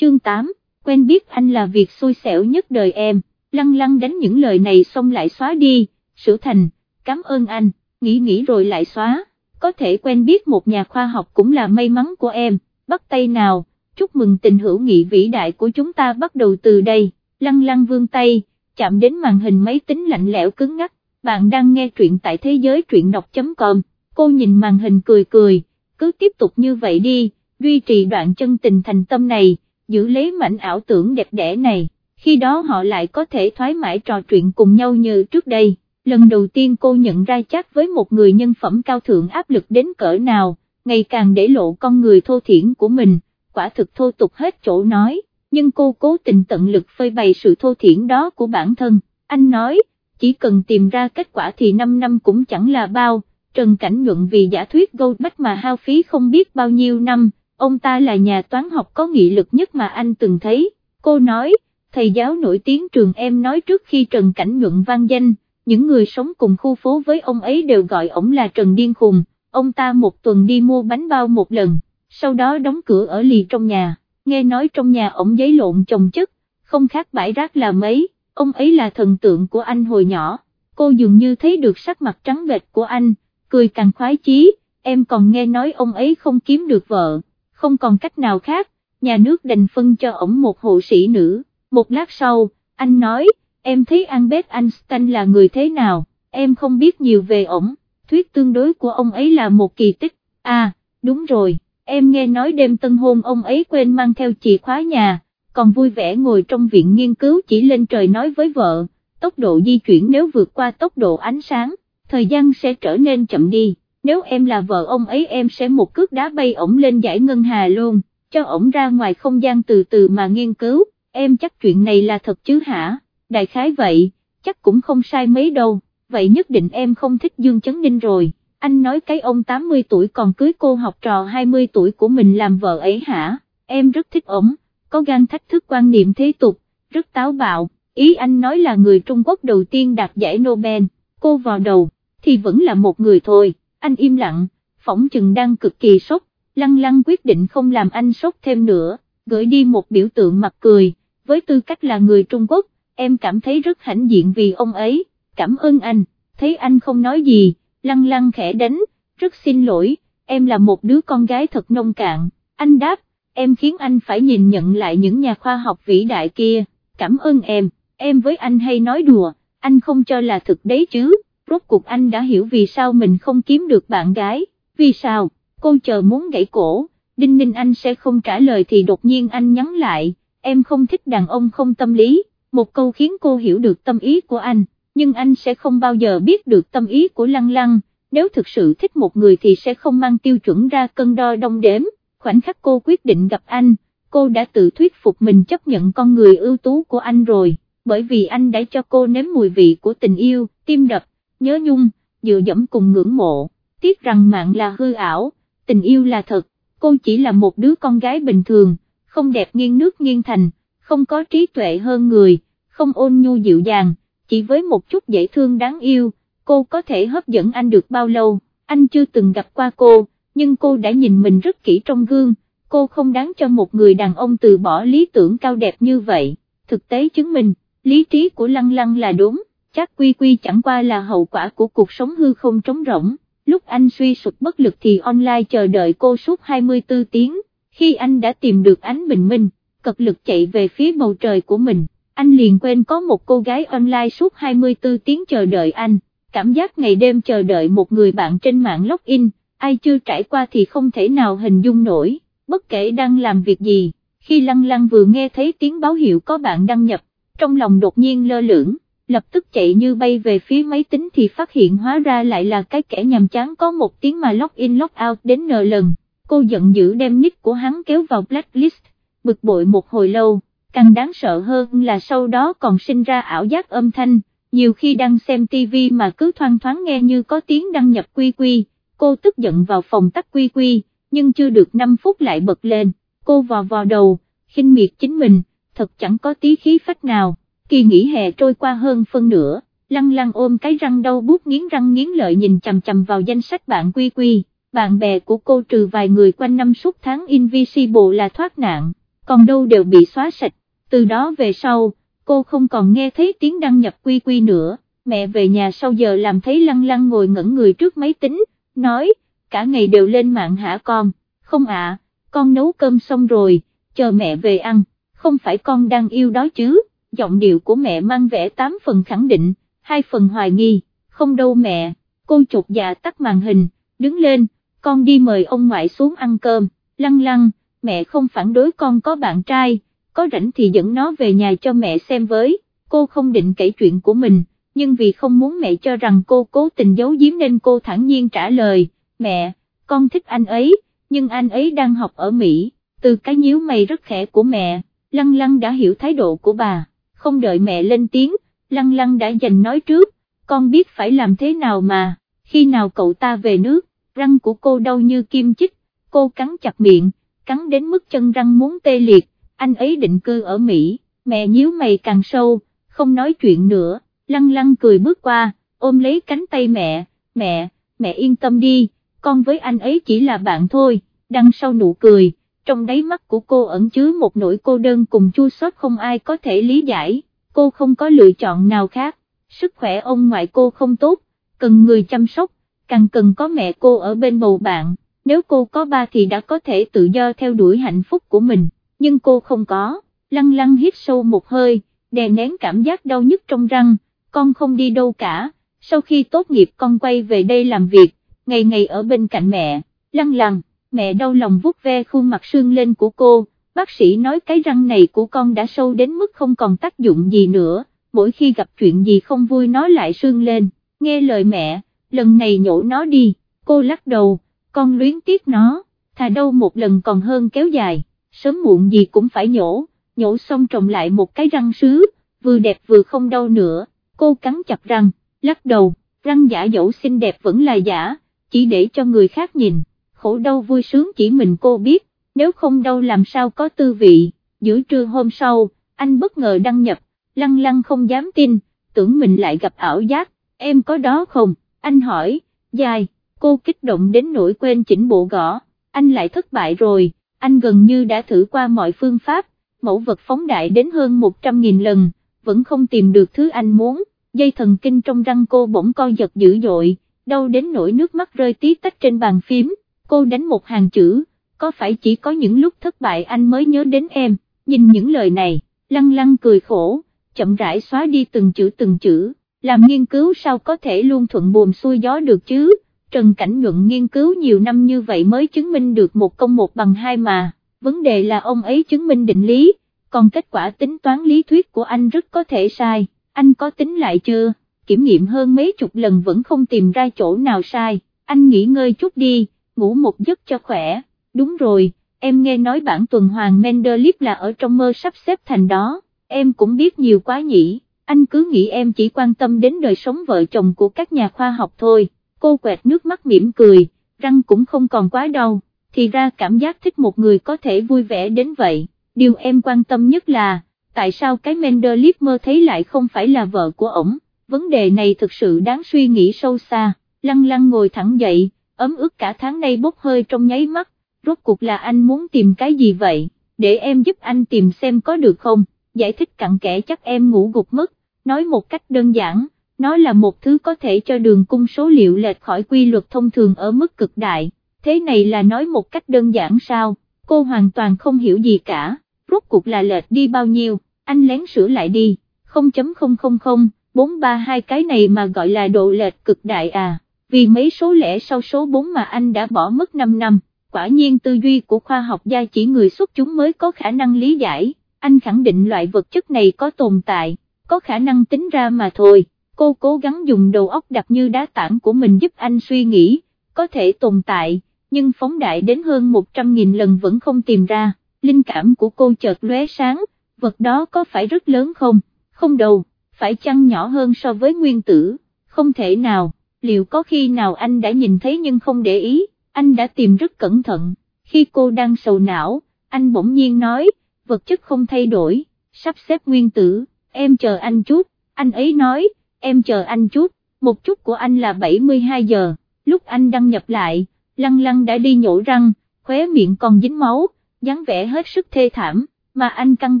chương 8, quen biết anh là việc xui xẻo nhất đời em, lăng lăng đánh những lời này xong lại xóa đi, sửa thành, cảm ơn anh, nghĩ nghĩ rồi lại xóa, có thể quen biết một nhà khoa học cũng là may mắn của em, bắt tay nào, chúc mừng tình hữu nghị vĩ đại của chúng ta bắt đầu từ đây, lăng lăng vương tay, chạm đến màn hình máy tính lạnh lẽo cứng ngắc, bạn đang nghe truyện tại thế giới truyện đọc.com, cô nhìn màn hình cười cười, cứ tiếp tục như vậy đi, duy trì đoạn chân tình thành tâm này, giữ lấy mảnh ảo tưởng đẹp đẽ này, khi đó họ lại có thể thoải mái trò chuyện cùng nhau như trước đây. Lần đầu tiên cô nhận ra chắc với một người nhân phẩm cao thượng áp lực đến cỡ nào, ngày càng để lộ con người thô thiển của mình, quả thực thô tục hết chỗ nói, nhưng cô cố tình tận lực phơi bày sự thô thiển đó của bản thân, anh nói, chỉ cần tìm ra kết quả thì 5 năm cũng chẳng là bao, Trần Cảnh Nhuận vì giả thuyết Goldbach mà hao phí không biết bao nhiêu năm, ông ta là nhà toán học có nghị lực nhất mà anh từng thấy, cô nói, thầy giáo nổi tiếng trường em nói trước khi Trần Cảnh Nhuận vang danh, những người sống cùng khu phố với ông ấy đều gọi ông là Trần Điên Khùng, ông ta một tuần đi mua bánh bao một lần, sau đó đóng cửa ở lì trong nhà, nghe nói trong nhà ông giấy lộn chồng chất, không khác bãi rác là mấy, ông ấy là thần tượng của anh hồi nhỏ, cô dường như thấy được sắc mặt trắng bệch của anh, cười càng khoái chí, em còn nghe nói ông ấy không kiếm được vợ, không còn cách nào khác, nhà nước đành phân cho ổng một hộ sĩ nữ, một lát sau, anh nói, em thấy Albert Einstein là người thế nào, em không biết nhiều về ổng, thuyết tương đối của ông ấy là một kỳ tích, à, đúng rồi, em nghe nói đêm tân hôn ông ấy quên mang theo chìa khóa nhà, còn vui vẻ ngồi trong viện nghiên cứu chỉ lên trời nói với vợ, tốc độ di chuyển nếu vượt qua tốc độ ánh sáng, thời gian sẽ trở nên chậm đi, nếu em là vợ ông ấy em sẽ một cước đá bay ổng lên giải ngân hà luôn, cho ổng ra ngoài không gian từ từ mà nghiên cứu, em chắc chuyện này là thật chứ hả, đại khái vậy, chắc cũng không sai mấy đâu, vậy nhất định em không thích Dương Chấn Ninh rồi, anh nói cái ông 80 tuổi còn cưới cô học trò 20 tuổi của mình làm vợ ấy hả, em rất thích ổng, có gan thách thức quan niệm thế tục, rất táo bạo, ý anh nói là người Trung Quốc đầu tiên đạt giải Nobel, cô vào đầu, thì vẫn là một người thôi, anh im lặng, phỏng chừng đang cực kỳ sốc, lăng lăng quyết định không làm anh sốc thêm nữa, gửi đi một biểu tượng mặt cười, với tư cách là người Trung Quốc, em cảm thấy rất hãnh diện vì ông ấy, cảm ơn anh, thấy anh không nói gì, lăng lăng khẽ đánh, rất xin lỗi, em là một đứa con gái thật nông cạn, anh đáp, em khiến anh phải nhìn nhận lại những nhà khoa học vĩ đại kia, cảm ơn em, em với anh hay nói đùa, anh không cho là thực đấy chứ, rốt cuộc anh đã hiểu vì sao mình không kiếm được bạn gái, vì sao, cô chờ muốn gãy cổ, đinh ninh anh sẽ không trả lời thì đột nhiên anh nhắn lại, em không thích đàn ông không tâm lý, một câu khiến cô hiểu được tâm ý của anh, nhưng anh sẽ không bao giờ biết được tâm ý của lăng lăng, nếu thực sự thích một người thì sẽ không mang tiêu chuẩn ra cân đo đong đếm, khoảnh khắc cô quyết định gặp anh, cô đã tự thuyết phục mình chấp nhận con người ưu tú của anh rồi, bởi vì anh đã cho cô nếm mùi vị của tình yêu, tim đập, nhớ nhung, dựa dẫm cùng ngưỡng mộ, tiếc rằng mạng là hư ảo, tình yêu là thật, cô chỉ là một đứa con gái bình thường, không đẹp nghiêng nước nghiêng thành, không có trí tuệ hơn người, không ôn nhu dịu dàng, chỉ với một chút dễ thương đáng yêu, cô có thể hấp dẫn anh được bao lâu, anh chưa từng gặp qua cô, nhưng cô đã nhìn mình rất kỹ trong gương, cô không đáng cho một người đàn ông từ bỏ lý tưởng cao đẹp như vậy, thực tế chứng minh, lý trí của Lăng Lăng là đúng, chắc quy quy chẳng qua là hậu quả của cuộc sống hư không trống rỗng, lúc anh suy sụp bất lực thì online chờ đợi cô suốt 24 tiếng, khi anh đã tìm được ánh bình minh, cật lực chạy về phía bầu trời của mình, anh liền quên có một cô gái online suốt 24 tiếng chờ đợi anh, cảm giác ngày đêm chờ đợi một người bạn trên mạng login, ai chưa trải qua thì không thể nào hình dung nổi, bất kể đang làm việc gì, khi lăng lăng vừa nghe thấy tiếng báo hiệu có bạn đăng nhập, trong lòng đột nhiên lơ lửng, lập tức chạy như bay về phía máy tính thì phát hiện hóa ra lại là cái kẻ nhàm chán có một tiếng mà login logout đến n lần, cô giận dữ đem nick của hắn kéo vào blacklist, bực bội một hồi lâu, càng đáng sợ hơn là sau đó còn sinh ra ảo giác âm thanh, nhiều khi đang xem TV mà cứ thoang thoáng nghe như có tiếng đăng nhập quy quy, cô tức giận vào phòng tắt quy quy, nhưng chưa được 5 phút lại bật lên, cô vò vò đầu, khinh miệt chính mình, thật chẳng có tí khí phách nào, kỳ nghỉ hè trôi qua hơn phân nửa, lăng lăng ôm cái răng đau bút nghiến răng nghiến lợi nhìn chầm chầm vào danh sách bạn quy quy, bạn bè của cô trừ vài người quanh năm suốt tháng Invisible là thoát nạn còn đâu đều bị xóa sạch, từ đó về sau, cô không còn nghe thấy tiếng đăng nhập quy quy nữa, mẹ về nhà sau giờ làm thấy lăng lăng ngồi ngẩn người trước máy tính, nói, cả ngày đều lên mạng hả con, không ạ, con nấu cơm xong rồi, chờ mẹ về ăn, không phải con đang yêu đó chứ, giọng điệu của mẹ mang vẻ tám phần khẳng định, hai phần hoài nghi, không đâu mẹ, cô chột dạ tắt màn hình, đứng lên, con đi mời ông ngoại xuống ăn cơm, lăng lăng, mẹ không phản đối con có bạn trai, có rảnh thì dẫn nó về nhà cho mẹ xem với, cô không định kể chuyện của mình, nhưng vì không muốn mẹ cho rằng cô cố tình giấu giếm nên cô thẳng nhiên trả lời, mẹ, con thích anh ấy, nhưng anh ấy đang học ở Mỹ, từ cái nhíu mày rất khẽ của mẹ, lăng lăng đã hiểu thái độ của bà, không đợi mẹ lên tiếng, lăng lăng đã dành nói trước, con biết phải làm thế nào mà, khi nào cậu ta về nước, răng của cô đau như kim chích, cô cắn chặt miệng, cắn đến mức chân răng muốn tê liệt, anh ấy định cư ở Mỹ, mẹ nhíu mày càng sâu, không nói chuyện nữa, lăng lăng cười bước qua, ôm lấy cánh tay mẹ, mẹ, mẹ yên tâm đi, con với anh ấy chỉ là bạn thôi, đằng sau nụ cười, trong đáy mắt của cô ẩn chứa một nỗi cô đơn cùng chua xót không ai có thể lý giải, cô không có lựa chọn nào khác, sức khỏe ông ngoại cô không tốt, cần người chăm sóc, càng cần có mẹ cô ở bên bầu bạn, nếu cô có ba thì đã có thể tự do theo đuổi hạnh phúc của mình, nhưng cô không có, lăng lăng hít sâu một hơi, đè nén cảm giác đau nhức trong răng, con không đi đâu cả, sau khi tốt nghiệp con quay về đây làm việc, ngày ngày ở bên cạnh mẹ, lăng lăng, mẹ đau lòng vuốt ve khuôn mặt sương lên của cô, bác sĩ nói cái răng này của con đã sâu đến mức không còn tác dụng gì nữa, mỗi khi gặp chuyện gì không vui nó lại sương lên, nghe lời mẹ, lần này nhổ nó đi, cô lắc đầu, con luyến tiếc nó, thà đâu một lần còn hơn kéo dài, sớm muộn gì cũng phải nhổ, nhổ xong trồng lại một cái răng sứ, vừa đẹp vừa không đau nữa, cô cắn chặt răng, lắc đầu, răng giả dẫu xinh đẹp vẫn là giả, chỉ để cho người khác nhìn, khổ đau vui sướng chỉ mình cô biết, nếu không đâu làm sao có tư vị, giữa trưa hôm sau, anh bất ngờ đăng nhập, lăng lăng không dám tin, tưởng mình lại gặp ảo giác, em có đó không, anh hỏi, dài, cô kích động đến nỗi quên chỉnh bộ gõ, anh lại thất bại rồi, anh gần như đã thử qua mọi phương pháp, mẫu vật phóng đại đến hơn 100.000 lần, vẫn không tìm được thứ anh muốn, dây thần kinh trong răng cô bỗng co giật dữ dội, đau đến nỗi nước mắt rơi tí tách trên bàn phím, cô đánh một hàng chữ, có phải chỉ có những lúc thất bại anh mới nhớ đến em, nhìn những lời này, lăng lăng cười khổ, chậm rãi xóa đi từng chữ từng chữ, làm nghiên cứu sao có thể luôn thuận buồm xuôi gió được chứ, Trần Cảnh Nhuận nghiên cứu nhiều năm như vậy mới chứng minh được một công một bằng hai mà, vấn đề là ông ấy chứng minh định lý, còn kết quả tính toán lý thuyết của anh rất có thể sai, anh có tính lại chưa, kiểm nghiệm hơn mấy chục lần vẫn không tìm ra chỗ nào sai, anh nghỉ ngơi chút đi, ngủ một giấc cho khỏe, đúng rồi, em nghe nói bản tuần hoàn Mendelip là ở trong mơ sắp xếp thành đó, em cũng biết nhiều quá nhỉ, anh cứ nghĩ em chỉ quan tâm đến đời sống vợ chồng của các nhà khoa học thôi, cô quẹt nước mắt mỉm cười, răng cũng không còn quá đau, thì ra cảm giác thích một người có thể vui vẻ đến vậy, điều em quan tâm nhất là, tại sao cái Mendelip mơ thấy lại không phải là vợ của ổng, vấn đề này thực sự đáng suy nghĩ sâu xa, lăng lăng ngồi thẳng dậy, ấm ức cả tháng nay bốc hơi trong nháy mắt, rốt cuộc là anh muốn tìm cái gì vậy, để em giúp anh tìm xem có được không, giải thích cặn kẽ chắc em ngủ gục mất, nói một cách đơn giản, nó là một thứ có thể cho đường cung số liệu lệch khỏi quy luật thông thường ở mức cực đại, thế này là nói một cách đơn giản sao, cô hoàn toàn không hiểu gì cả, rốt cuộc là lệch đi bao nhiêu, anh lén sửa lại đi, 0.000, 432 cái này mà gọi là độ lệch cực đại à vì mấy số lẻ sau số 4 mà anh đã bỏ mất 5 năm, quả nhiên tư duy của khoa học gia chỉ người xuất chúng mới có khả năng lý giải, anh khẳng định loại vật chất này có tồn tại, có khả năng tính ra mà thôi, cô cố gắng dùng đầu óc đặc như đá tảng của mình giúp anh suy nghĩ, có thể tồn tại, nhưng phóng đại đến hơn 100.000 lần vẫn không tìm ra, linh cảm của cô chợt lóe sáng, vật đó có phải rất lớn không, không đâu, phải chăng nhỏ hơn so với nguyên tử, không thể nào liệu có khi nào anh đã nhìn thấy nhưng không để ý, anh đã tìm rất cẩn thận, khi cô đang sầu não, anh bỗng nhiên nói, vật chất không thay đổi, sắp xếp nguyên tử, em chờ anh chút, anh ấy nói, em chờ anh chút, một chút của anh là 72 giờ, lúc anh đăng nhập lại, lăng lăng đã đi nhổ răng, khóe miệng còn dính máu, dáng vẻ hết sức thê thảm, mà anh căn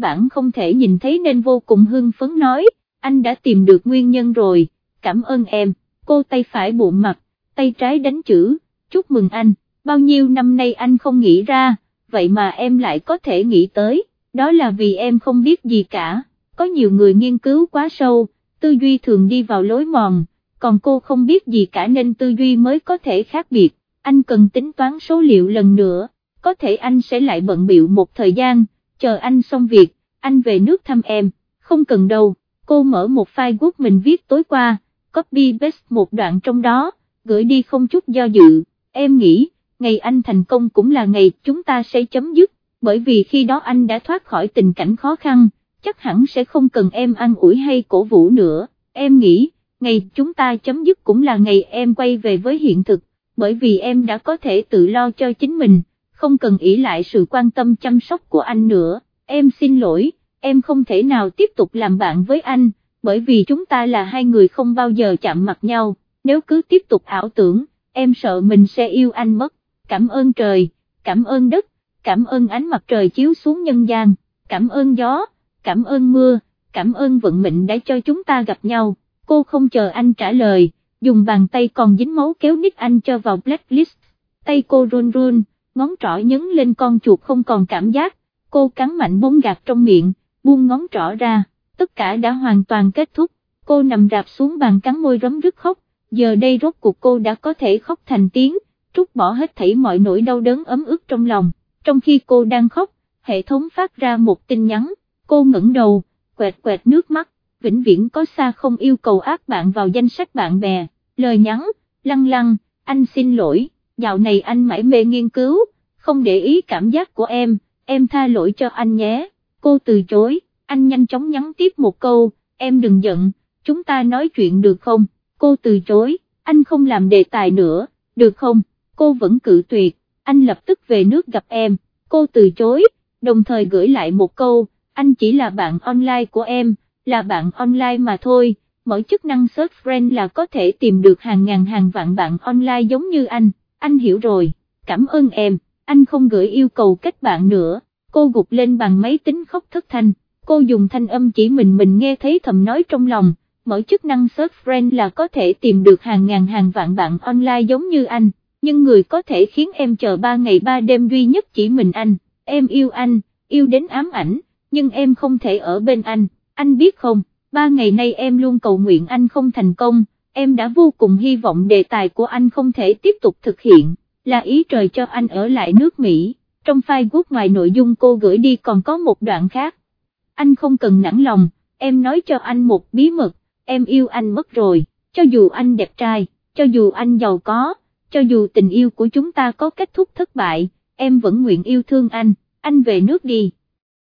bản không thể nhìn thấy nên vô cùng hưng phấn nói, anh đã tìm được nguyên nhân rồi, cảm ơn em, cô tay phải bụng mặt, tay trái đánh chữ, chúc mừng anh, bao nhiêu năm nay anh không nghĩ ra, vậy mà em lại có thể nghĩ tới, đó là vì em không biết gì cả, có nhiều người nghiên cứu quá sâu, tư duy thường đi vào lối mòn, còn cô không biết gì cả nên tư duy mới có thể khác biệt, anh cần tính toán số liệu lần nữa, có thể anh sẽ lại bận biệu một thời gian, chờ anh xong việc, anh về nước thăm em, không cần đâu, cô mở một file Word mình viết tối qua, copy paste một đoạn trong đó, gửi đi không chút do dự, em nghĩ, ngày anh thành công cũng là ngày chúng ta sẽ chấm dứt, bởi vì khi đó anh đã thoát khỏi tình cảnh khó khăn, chắc hẳn sẽ không cần em ăn ủi hay cổ vũ nữa, em nghĩ, ngày chúng ta chấm dứt cũng là ngày em quay về với hiện thực, bởi vì em đã có thể tự lo cho chính mình, không cần ỷ lại sự quan tâm chăm sóc của anh nữa, em xin lỗi, em không thể nào tiếp tục làm bạn với anh, bởi vì chúng ta là hai người không bao giờ chạm mặt nhau, nếu cứ tiếp tục ảo tưởng, em sợ mình sẽ yêu anh mất, cảm ơn trời, cảm ơn đất, cảm ơn ánh mặt trời chiếu xuống nhân gian, cảm ơn gió, cảm ơn mưa, cảm ơn vận mệnh đã cho chúng ta gặp nhau, cô không chờ anh trả lời, dùng bàn tay còn dính máu kéo nick anh cho vào blacklist, tay cô run run, ngón trỏ nhấn lên con chuột không còn cảm giác, cô cắn mạnh bông gạt trong miệng, buông ngón trỏ ra, tất cả đã hoàn toàn kết thúc, cô nằm rạp xuống bàn cắn môi rấm rứt khóc, giờ đây rốt cuộc cô đã có thể khóc thành tiếng, trút bỏ hết thảy mọi nỗi đau đớn ấm ức trong lòng, trong khi cô đang khóc, hệ thống phát ra một tin nhắn, cô ngẩng đầu, quẹt quẹt nước mắt, vĩnh viễn có xa không yêu cầu ác bạn vào danh sách bạn bè, lời nhắn, lăng lăng, anh xin lỗi, dạo này anh mãi mê nghiên cứu, không để ý cảm giác của em, em tha lỗi cho anh nhé, cô từ chối, anh nhanh chóng nhắn tiếp một câu, em đừng giận, chúng ta nói chuyện được không, cô từ chối, anh không làm đề tài nữa, được không, cô vẫn cự tuyệt, anh lập tức về nước gặp em, cô từ chối, đồng thời gửi lại một câu, anh chỉ là bạn online của em, là bạn online mà thôi, mỗi chức năng search friend là có thể tìm được hàng ngàn hàng vạn bạn online giống như anh, anh hiểu rồi, cảm ơn em, anh không gửi yêu cầu kết bạn nữa, cô gục lên bàn máy tính khóc thất thanh, cô dùng thanh âm chỉ mình mình nghe thấy thầm nói trong lòng, mỗi chức năng search friend là có thể tìm được hàng ngàn hàng vạn bạn online giống như anh, nhưng người có thể khiến em chờ ba ngày ba đêm duy nhất chỉ mình anh, em yêu anh, yêu đến ám ảnh, nhưng em không thể ở bên anh, anh biết không, ba ngày nay em luôn cầu nguyện anh không thành công, em đã vô cùng hy vọng đề tài của anh không thể tiếp tục thực hiện, là ý trời cho anh ở lại nước Mỹ, trong file group ngoài nội dung cô gửi đi còn có một đoạn khác, anh không cần nản lòng, em nói cho anh một bí mật, em yêu anh mất rồi, cho dù anh đẹp trai, cho dù anh giàu có, cho dù tình yêu của chúng ta có kết thúc thất bại, em vẫn nguyện yêu thương anh, anh về nước đi.